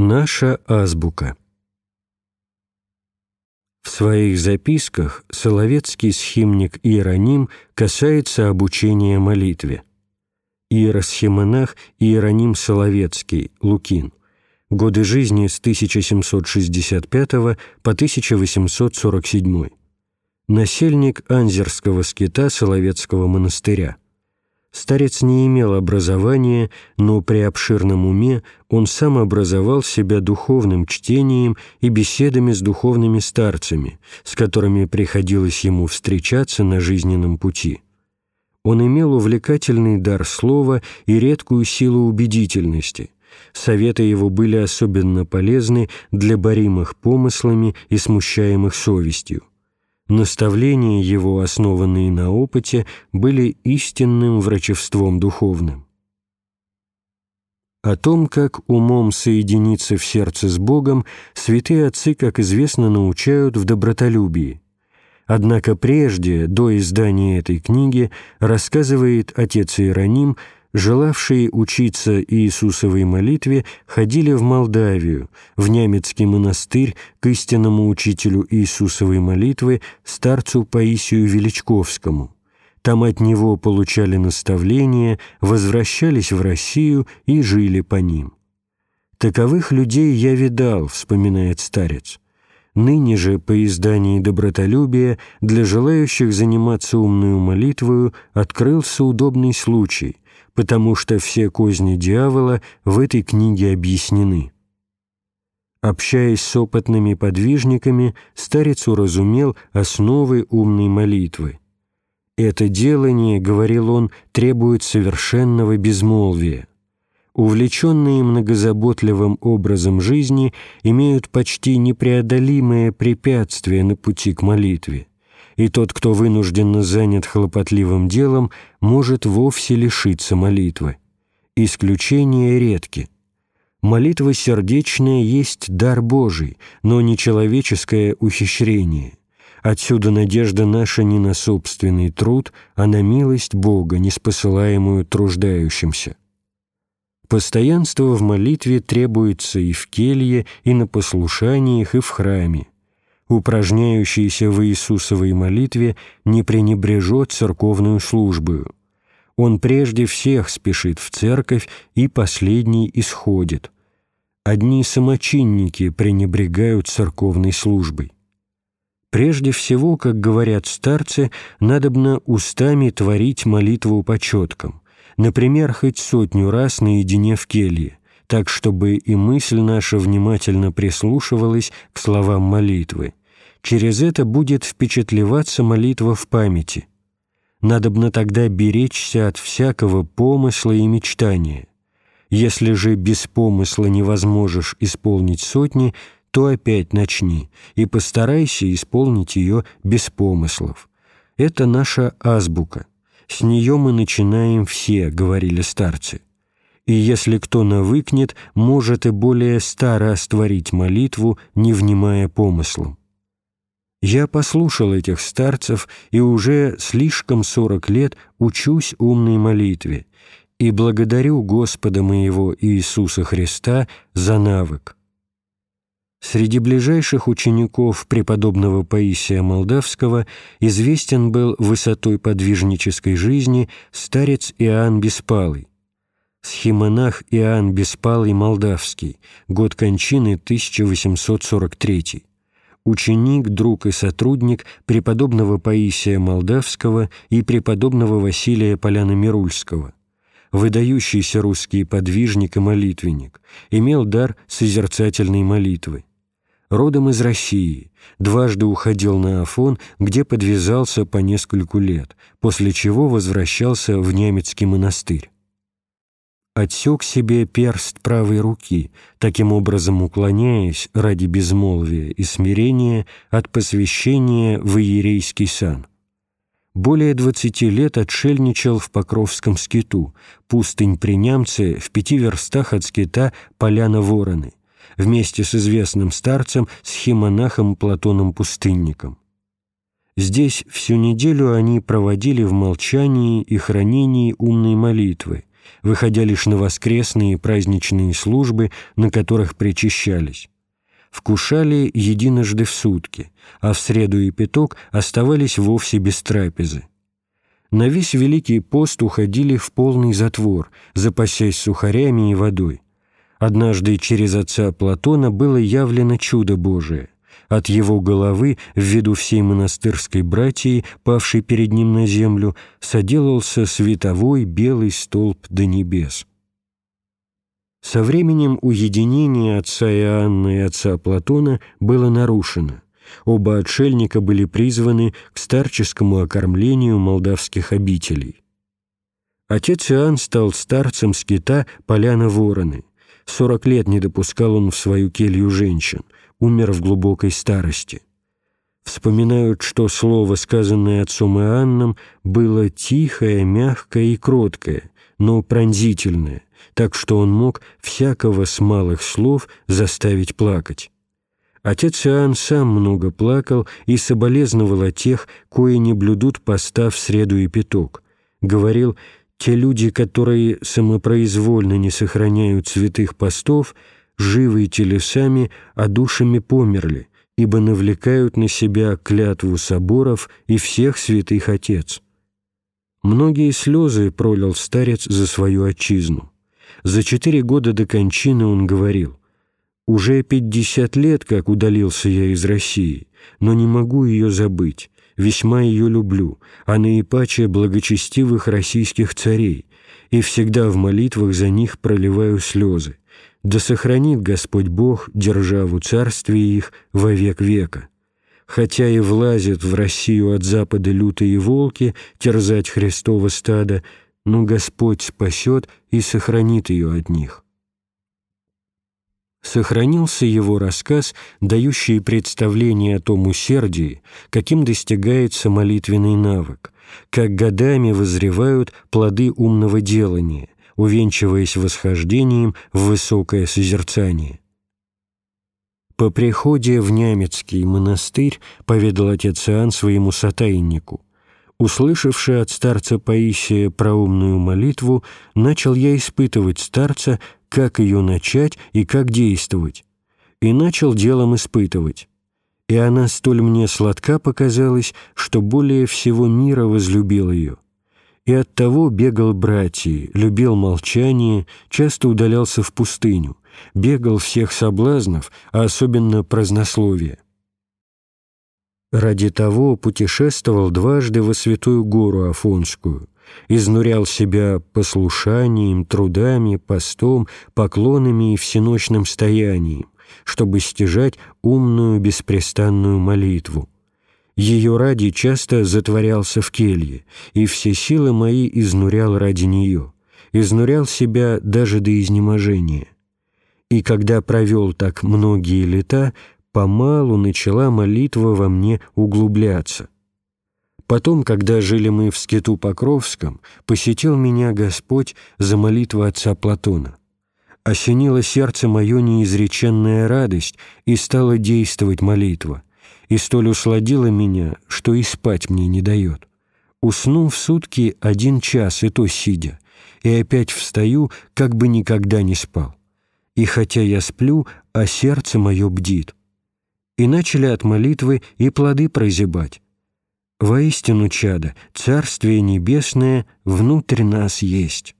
Наша азбука В своих записках Соловецкий схимник Иероним касается обучения молитве. Иеросхимонах Иероним Соловецкий, Лукин. Годы жизни с 1765 по 1847. Насельник Анзерского скита Соловецкого монастыря. Старец не имел образования, но при обширном уме он сам образовал себя духовным чтением и беседами с духовными старцами, с которыми приходилось ему встречаться на жизненном пути. Он имел увлекательный дар слова и редкую силу убедительности. Советы его были особенно полезны для боримых помыслами и смущаемых совестью. Наставления его, основанные на опыте, были истинным врачевством духовным. О том, как умом соединиться в сердце с Богом, святые отцы, как известно, научают в добротолюбии. Однако прежде, до издания этой книги, рассказывает отец Иероним, желавшие учиться Иисусовой молитве, ходили в Молдавию, в Нямецкий монастырь к истинному учителю Иисусовой молитвы, старцу Паисию Величковскому. Там от него получали наставления, возвращались в Россию и жили по ним. «Таковых людей я видал», — вспоминает старец. Ныне же, по издании «Добротолюбия», для желающих заниматься умную молитвою открылся удобный случай — потому что все козни дьявола в этой книге объяснены. Общаясь с опытными подвижниками, старец уразумел основы умной молитвы. «Это делание, — говорил он, — требует совершенного безмолвия. Увлеченные многозаботливым образом жизни имеют почти непреодолимое препятствие на пути к молитве и тот, кто вынужденно занят хлопотливым делом, может вовсе лишиться молитвы. Исключения редки. Молитва сердечная есть дар Божий, но не человеческое ухищрение. Отсюда надежда наша не на собственный труд, а на милость Бога, неспосылаемую труждающимся. Постоянство в молитве требуется и в келье, и на послушаниях, и в храме упражняющийся в Иисусовой молитве не пренебрежет церковную службою. Он прежде всех спешит в церковь и последний исходит. Одни самочинники пренебрегают церковной службой. Прежде всего, как говорят старцы, надобно устами творить молитву по четкам, например, хоть сотню раз наедине в келье, так, чтобы и мысль наша внимательно прислушивалась к словам молитвы, Через это будет впечатлеваться молитва в памяти. Надобно тогда беречься от всякого помысла и мечтания. Если же без помысла невозможешь исполнить сотни, то опять начни и постарайся исполнить ее без помыслов. Это наша азбука. С нее мы начинаем все, говорили старцы. И если кто навыкнет, может и более ста раз молитву, не внимая помыслам. Я послушал этих старцев и уже слишком сорок лет учусь умной молитве и благодарю Господа моего Иисуса Христа за навык. Среди ближайших учеников преподобного Паисия Молдавского известен был высотой подвижнической жизни старец Иоанн Беспалый. Схимонах Иоанн Беспалый Молдавский, год кончины 1843 ученик, друг и сотрудник преподобного Паисия Молдавского и преподобного Василия Поляна-Мирульского. Выдающийся русский подвижник и молитвенник, имел дар созерцательной молитвы. Родом из России, дважды уходил на Афон, где подвязался по нескольку лет, после чего возвращался в немецкий монастырь отсек себе перст правой руки, таким образом уклоняясь ради безмолвия и смирения от посвящения в иерейский сан. Более двадцати лет отшельничал в Покровском скиту, пустынь при Нямце в пяти верстах от скита Поляна Вороны, вместе с известным старцем, схимонахом Платоном Пустынником. Здесь всю неделю они проводили в молчании и хранении умной молитвы, выходя лишь на воскресные и праздничные службы, на которых причащались. Вкушали единожды в сутки, а в среду и пяток оставались вовсе без трапезы. На весь Великий пост уходили в полный затвор, запасясь сухарями и водой. Однажды через отца Платона было явлено чудо Божие. От его головы, в виду всей монастырской братьи, павшей перед ним на землю, соделался световой белый столб до небес. Со временем уединение отца Иоанна и отца Платона было нарушено. Оба отшельника были призваны к старческому окормлению молдавских обителей. Отец Иоанн стал старцем скита Поляна Вороны. Сорок лет не допускал он в свою келью женщин, умер в глубокой старости. Вспоминают, что слово, сказанное отцом Иоанном, было тихое, мягкое и кроткое, но пронзительное, так что он мог всякого с малых слов заставить плакать. Отец Иоанн сам много плакал и соболезновал о тех, кои не блюдут поста в среду и пяток. Говорил, те люди, которые самопроизвольно не сохраняют святых постов, живые телесами, а душами померли, ибо навлекают на себя клятву соборов и всех святых Отец. Многие слезы пролил старец за свою отчизну. За четыре года до кончины он говорил, «Уже пятьдесят лет, как удалился я из России, но не могу ее забыть, весьма ее люблю, а наипаче благочестивых российских царей, и всегда в молитвах за них проливаю слезы. Да сохранит Господь Бог державу царствия их во век века» хотя и влазят в Россию от запада лютые волки терзать Христово стадо, но Господь спасет и сохранит ее от них. Сохранился его рассказ, дающий представление о том усердии, каким достигается молитвенный навык, как годами возревают плоды умного делания, увенчиваясь восхождением в высокое созерцание. По приходе в Нямецкий монастырь поведал отец Иоанн своему сотайнику. Услышавши от старца Паисия про умную молитву, начал я испытывать старца, как ее начать и как действовать. И начал делом испытывать. И она столь мне сладка показалась, что более всего мира возлюбил ее. И оттого бегал братья, любил молчание, часто удалялся в пустыню, бегал всех соблазнов, а особенно празднословия. Ради того путешествовал дважды во Святую Гору Афонскую, изнурял себя послушанием, трудами, постом, поклонами и всеночным стоянием, чтобы стяжать умную беспрестанную молитву. Ее ради часто затворялся в келье, и все силы мои изнурял ради нее, изнурял себя даже до изнеможения. И когда провел так многие лета, помалу начала молитва во мне углубляться. Потом, когда жили мы в скиту Покровском, посетил меня Господь за молитву отца Платона. Осенила сердце мое неизреченная радость, и стала действовать молитва, и столь усладила меня, что и спать мне не дает. Усну в сутки один час, и то сидя, и опять встаю, как бы никогда не спал. И хотя я сплю, а сердце мое бдит и начали от молитвы и плоды прозябать. Воистину, чада, Царствие Небесное внутрь нас есть.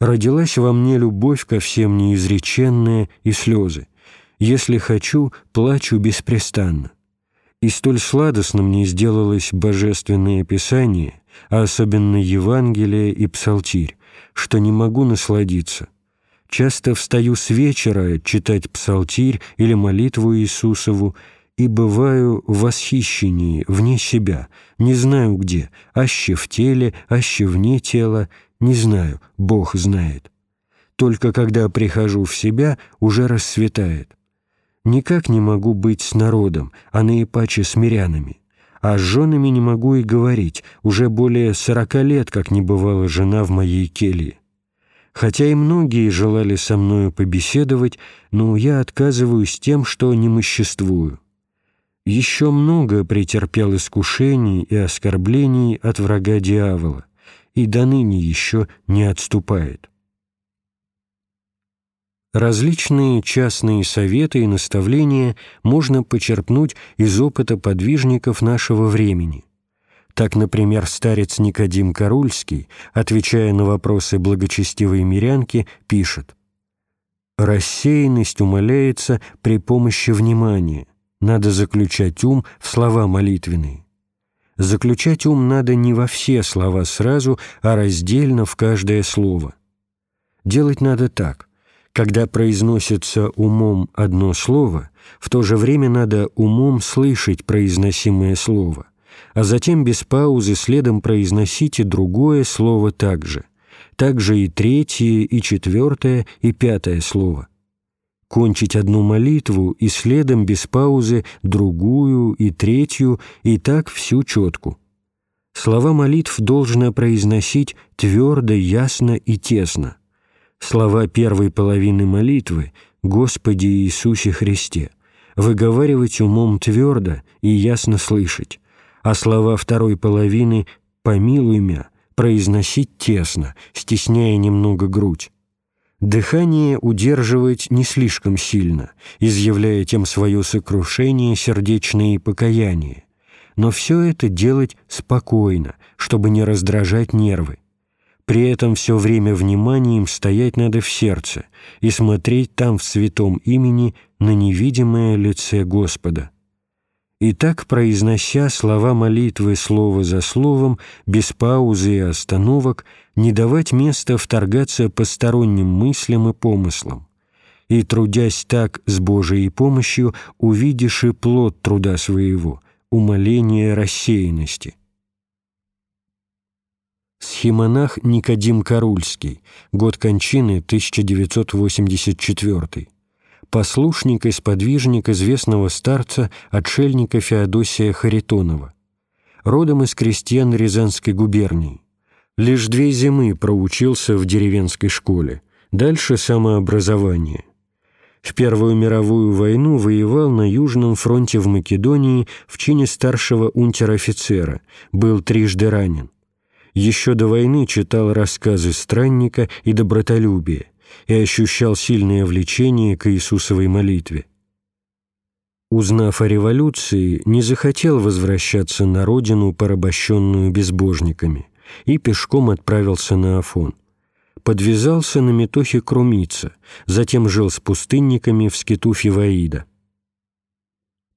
Родилась во мне любовь ко всем неизреченная и слезы. Если хочу, плачу беспрестанно. И столь сладостно мне сделалось Божественное Писание, а особенно Евангелие и Псалтирь, что не могу насладиться. Часто встаю с вечера читать псалтирь или молитву Иисусову и бываю в восхищении, вне себя, не знаю где, аще в теле, аще вне тела, не знаю, Бог знает. Только когда прихожу в себя, уже рассветает. Никак не могу быть с народом, а наипаче с мирянами. А с женами не могу и говорить, уже более сорока лет, как не бывала жена в моей келье. Хотя и многие желали со мною побеседовать, но я отказываюсь тем, что немоществую. Еще много претерпел искушений и оскорблений от врага дьявола, и до ныне еще не отступает. Различные частные советы и наставления можно почерпнуть из опыта подвижников нашего времени. Так, например, старец Никодим Карульский, отвечая на вопросы благочестивой мирянки, пишет «Рассеянность умаляется при помощи внимания. Надо заключать ум в слова молитвенные. Заключать ум надо не во все слова сразу, а раздельно в каждое слово. Делать надо так. Когда произносится умом одно слово, в то же время надо умом слышать произносимое слово, а затем без паузы следом произносите другое слово также. Также и третье, и четвертое, и пятое слово – кончить одну молитву и следом без паузы другую и третью, и так всю четку. Слова молитв должно произносить твердо, ясно и тесно. Слова первой половины молитвы «Господи Иисусе Христе» выговаривать умом твердо и ясно слышать, а слова второй половины «Помилуй мя» произносить тесно, стесняя немного грудь. Дыхание удерживать не слишком сильно, изъявляя тем свое сокрушение, сердечное покаяние, но все это делать спокойно, чтобы не раздражать нервы. При этом все время вниманием стоять надо в сердце и смотреть там в святом имени на невидимое лице Господа. И так, произнося слова молитвы слово за словом, без паузы и остановок, не давать места вторгаться посторонним мыслям и помыслам. И, трудясь так с Божией помощью, увидишь и плод труда своего, умоление рассеянности. Схимонах Никодим Карульский, год кончины 1984 послушник и сподвижник известного старца, отшельника Феодосия Харитонова, родом из крестьян Рязанской губернии. Лишь две зимы проучился в деревенской школе, дальше самообразование. В Первую мировую войну воевал на Южном фронте в Македонии в чине старшего унтер-офицера, был трижды ранен. Еще до войны читал рассказы странника и добротолюбия, и ощущал сильное влечение к Иисусовой молитве. Узнав о революции, не захотел возвращаться на родину, порабощенную безбожниками, и пешком отправился на Афон. Подвязался на метохе Крумица, затем жил с пустынниками в скиту Фиваида.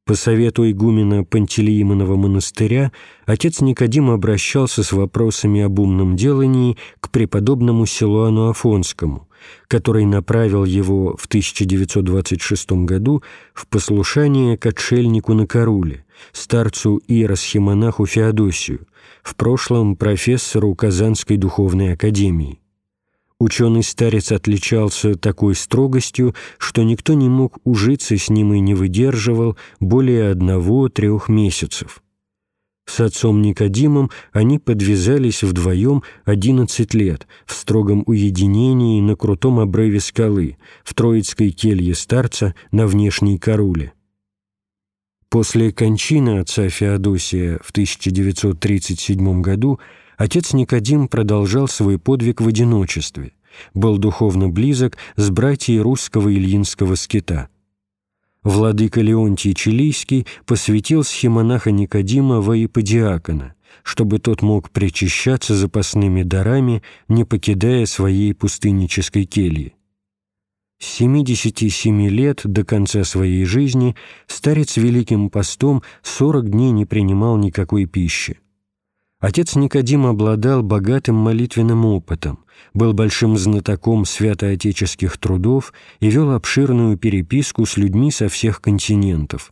По совету игумена Пантелеимонова монастыря отец Никодим обращался с вопросами об умном делании к преподобному Силуану Афонскому, который направил его в 1926 году в послушание к отшельнику на Каруле, старцу иеросхимонаху Феодосию, в прошлом профессору Казанской духовной академии. Ученый старец отличался такой строгостью, что никто не мог ужиться с ним и не выдерживал более одного-трех месяцев. С отцом Никодимом они подвязались вдвоем 11 лет в строгом уединении на крутом обрыве скалы, в Троицкой келье старца на внешней Каруле. После кончины отца Феодосия в 1937 году отец Никодим продолжал свой подвиг в одиночестве, был духовно близок с братьей русского Ильинского скита – владыка Леонтий Чилийский посвятил схемонаха Никодима во иподиакона, чтобы тот мог причащаться запасными дарами, не покидая своей пустыннической кельи. С 77 лет до конца своей жизни старец Великим постом 40 дней не принимал никакой пищи. Отец Никодим обладал богатым молитвенным опытом, был большим знатоком святоотеческих трудов и вел обширную переписку с людьми со всех континентов.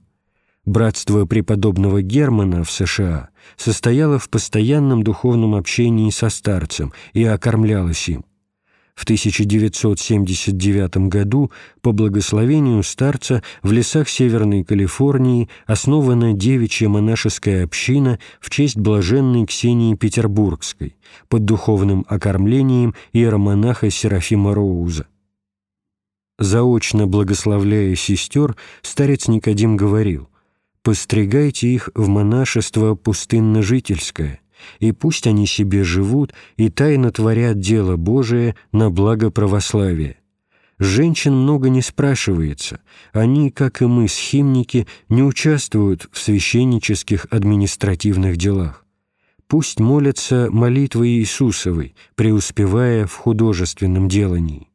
Братство преподобного Германа в США состояло в постоянном духовном общении со старцем и окормлялось им. В 1979 году по благословению старца в лесах Северной Калифорнии основана девичья монашеская община в честь блаженной Ксении Петербургской под духовным окормлением иеромонаха Серафима Роуза. Заочно благословляя сестер, старец Никодим говорил «Постригайте их в монашество пустынно-жительское» и пусть они себе живут и тайно творят дело Божие на благо православия. Женщин много не спрашивается. Они, как и мы, схимники, не участвуют в священнических административных делах. Пусть молятся молитвой Иисусовой, преуспевая в художественном делании.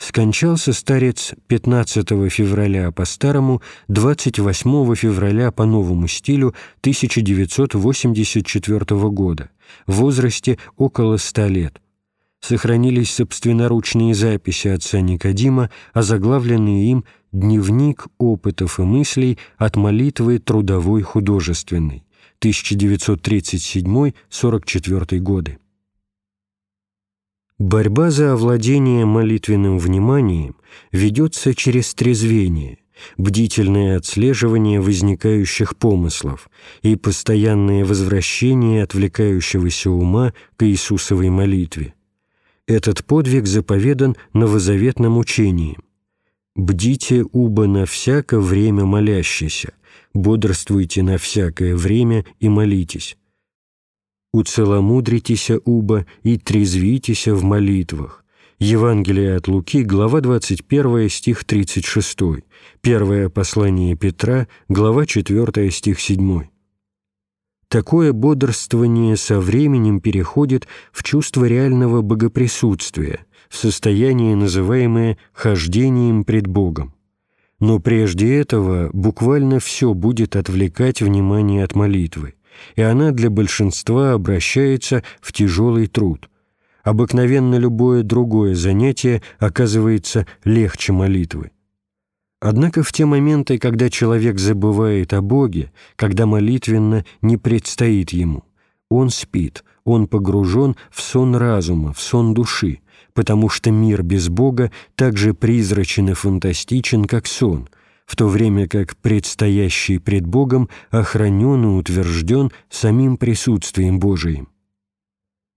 Скончался старец 15 февраля по старому, 28 февраля по новому стилю 1984 года, в возрасте около 100 лет. Сохранились собственноручные записи отца Никодима, озаглавленные им «Дневник опытов и мыслей от молитвы трудовой художественной» 1937-44 годы. Борьба за овладение молитвенным вниманием ведется через трезвение, бдительное отслеживание возникающих помыслов и постоянное возвращение отвлекающегося ума к Иисусовой молитве. Этот подвиг заповедан новозаветным учением. «Бдите уба на всяко время молящийся, бодрствуйте на всякое время и молитесь» «Уцеломудритеся уба и трезвитеся в молитвах». Евангелие от Луки, глава 21, стих 36, первое послание Петра, глава 4, стих 7. Такое бодрствование со временем переходит в чувство реального богоприсутствия, в состояние, называемое «хождением пред Богом». Но прежде этого буквально все будет отвлекать внимание от молитвы и она для большинства обращается в тяжелый труд. Обыкновенно любое другое занятие оказывается легче молитвы. Однако в те моменты, когда человек забывает о Боге, когда молитвенно не предстоит ему, он спит, он погружен в сон разума, в сон души, потому что мир без Бога так же призрачен и фантастичен, как сон – в то время как предстоящий пред Богом охранен и утвержден самим присутствием Божиим.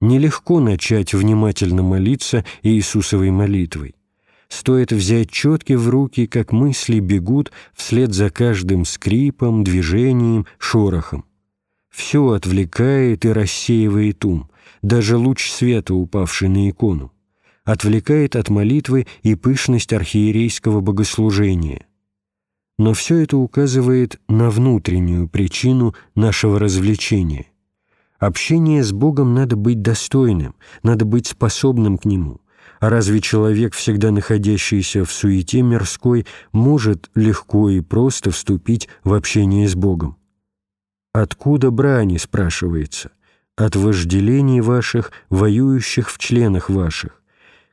Нелегко начать внимательно молиться Иисусовой молитвой. Стоит взять четки в руки, как мысли бегут вслед за каждым скрипом, движением, шорохом. Все отвлекает и рассеивает ум, даже луч света, упавший на икону. Отвлекает от молитвы и пышность архиерейского богослужения – но все это указывает на внутреннюю причину нашего развлечения. Общение с Богом надо быть достойным, надо быть способным к Нему. А разве человек, всегда находящийся в суете мирской, может легко и просто вступить в общение с Богом? «Откуда брани?» – спрашивается. «От вожделений ваших, воюющих в членах ваших».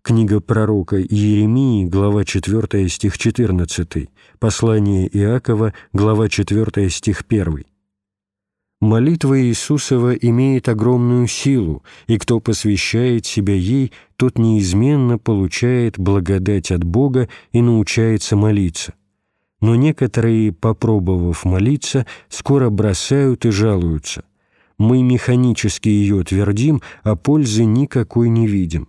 Книга пророка Иеремии, глава 4, стих 14, послание Иакова, глава 4, стих 1. Молитва Иисусова имеет огромную силу, и кто посвящает себя ей, тот неизменно получает благодать от Бога и научается молиться. Но некоторые, попробовав молиться, скоро бросают и жалуются. Мы механически ее твердим, а пользы никакой не видим.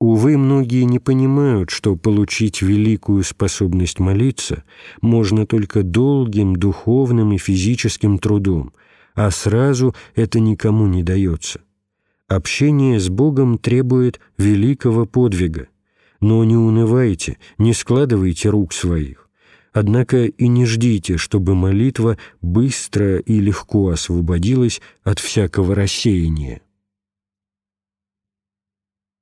Увы, многие не понимают, что получить великую способность молиться можно только долгим духовным и физическим трудом, а сразу это никому не дается. Общение с Богом требует великого подвига, но не унывайте, не складывайте рук своих. Однако и не ждите, чтобы молитва быстро и легко освободилась от всякого рассеяния.